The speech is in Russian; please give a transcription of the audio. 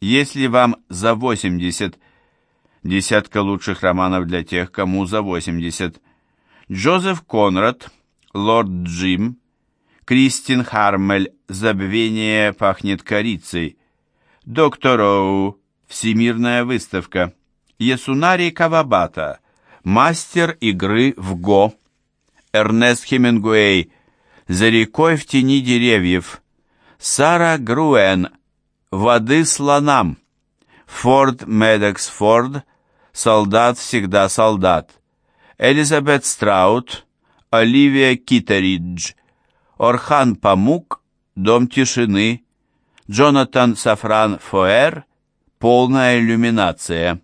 Если вам за 80, десятка лучших романов для тех, кому за 80. Джозеф Конрад, Лорд Джим, Кристин Хармель, «Забвение пахнет корицей», Доктор Оу, Всемирная выставка, Ясунари Кавабата, Мастер игры в Го, Эрнест Хемингуэй, «За рекой в тени деревьев», Сара Груэн, «Воды слонам», Форд Медекс Форд, «Солдат всегда солдат», Элизабет Страут, Оливия Китеридж, Орхан Памук, Дом тишины, Джонатан Сафран Фоэр, Полная иллюминация.